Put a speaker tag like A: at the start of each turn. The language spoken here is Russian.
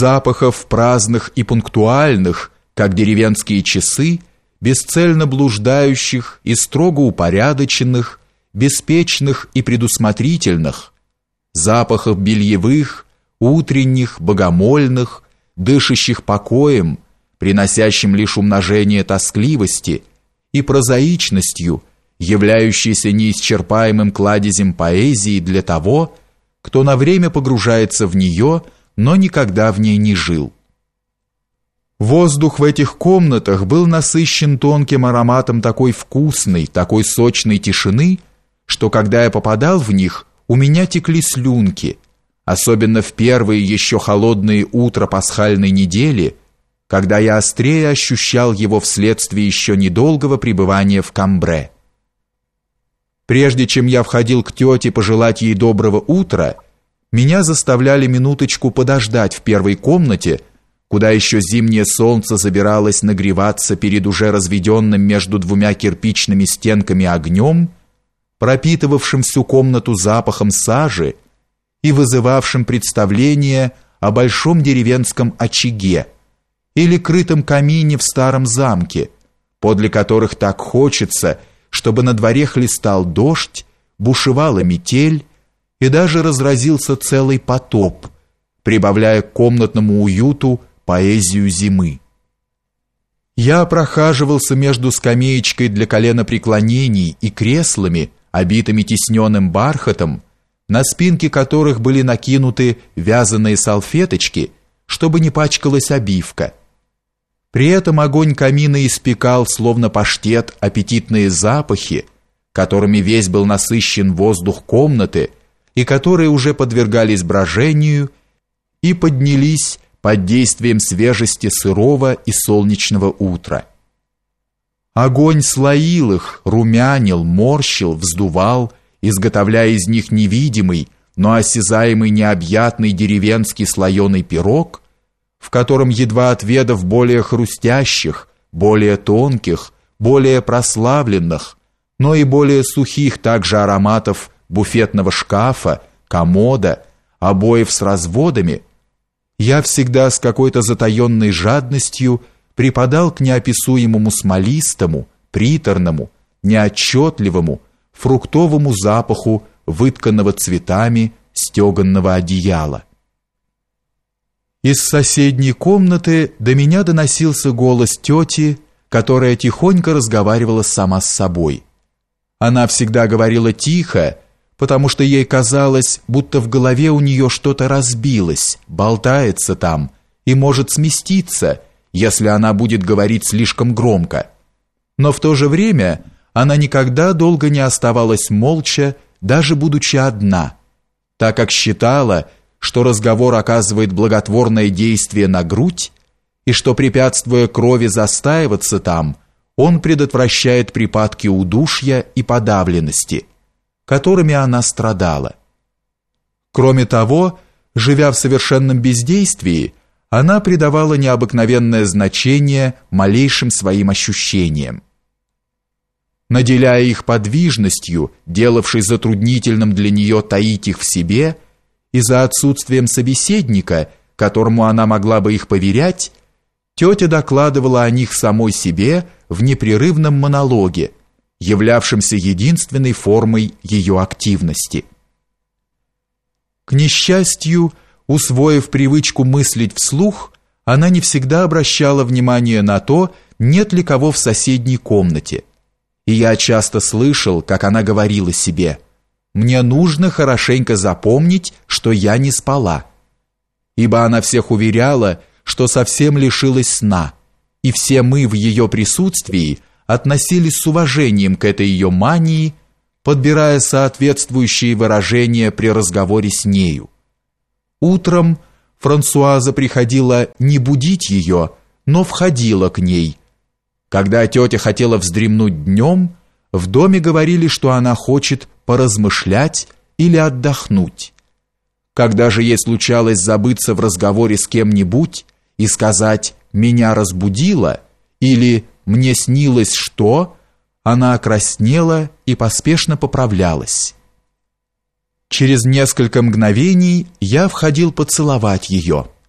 A: запахов праздных и пунктуальных, как деревенские часы, бесцельно блуждающих и строго упорядоченных, беспечных и предусмотрительных, запахов бельевых, утренних, богомольных, дышащих покоем, приносящим лишь умножение тоскливости и прозаичностью, являющейся неисчерпаемым кладезем поэзии для того, кто на время погружается в нее, но никогда в ней не жил. Воздух в этих комнатах был насыщен тонким ароматом такой вкусной, такой сочной тишины, что когда я попадал в них, у меня текли слюнки, особенно в первые еще холодные утра пасхальной недели, когда я острее ощущал его вследствие еще недолгого пребывания в Камбре. Прежде чем я входил к тете пожелать ей доброго утра, меня заставляли минуточку подождать в первой комнате, куда еще зимнее солнце забиралось нагреваться перед уже разведенным между двумя кирпичными стенками огнем, пропитывавшим всю комнату запахом сажи и вызывавшим представление о большом деревенском очаге или крытом камине в старом замке, подле которых так хочется – чтобы на дворе хлестал дождь, бушевала метель и даже разразился целый потоп, прибавляя к комнатному уюту поэзию зимы. Я прохаживался между скамеечкой для коленопреклонений и креслами, обитыми тисненным бархатом, на спинке которых были накинуты вязаные салфеточки, чтобы не пачкалась обивка – при этом огонь камина испекал, словно паштет, аппетитные запахи, которыми весь был насыщен воздух комнаты и которые уже подвергались брожению и поднялись под действием свежести сырого и солнечного утра. Огонь слоил их, румянил, морщил, вздувал, изготовляя из них невидимый, но осязаемый необъятный деревенский слоеный пирог – в котором едва отведав более хрустящих, более тонких, более прославленных, но и более сухих также ароматов буфетного шкафа, комода, обоев с разводами, я всегда с какой-то затаенной жадностью припадал к неописуемому смолистому, приторному, неотчетливому, фруктовому запаху вытканного цветами стеганного одеяла. Из соседней комнаты до меня доносился голос тети, которая тихонько разговаривала сама с собой. Она всегда говорила тихо, потому что ей казалось, будто в голове у нее что-то разбилось, болтается там и может сместиться, если она будет говорить слишком громко. Но в то же время она никогда долго не оставалась молча, даже будучи одна, так как считала, что разговор оказывает благотворное действие на грудь и что, препятствуя крови застаиваться там, он предотвращает припадки удушья и подавленности, которыми она страдала. Кроме того, живя в совершенном бездействии, она придавала необыкновенное значение малейшим своим ощущениям. Наделяя их подвижностью, делавшей затруднительным для нее таить их в себе – и за отсутствием собеседника, которому она могла бы их поверять, тетя докладывала о них самой себе в непрерывном монологе, являвшемся единственной формой ее активности. К несчастью, усвоив привычку мыслить вслух, она не всегда обращала внимание на то, нет ли кого в соседней комнате. И я часто слышал, как она говорила себе – мне нужно хорошенько запомнить, что я не спала. Ибо она всех уверяла, что совсем лишилась сна, и все мы в ее присутствии относились с уважением к этой ее мании, подбирая соответствующие выражения при разговоре с нею. Утром Франсуаза приходила не будить ее, но входила к ней. Когда тетя хотела вздремнуть днем, в доме говорили, что она хочет поразмышлять или отдохнуть. Когда же ей случалось забыться в разговоре с кем-нибудь и сказать «меня разбудило» или «мне снилось что», она окраснела и поспешно поправлялась. Через несколько мгновений я входил поцеловать ее –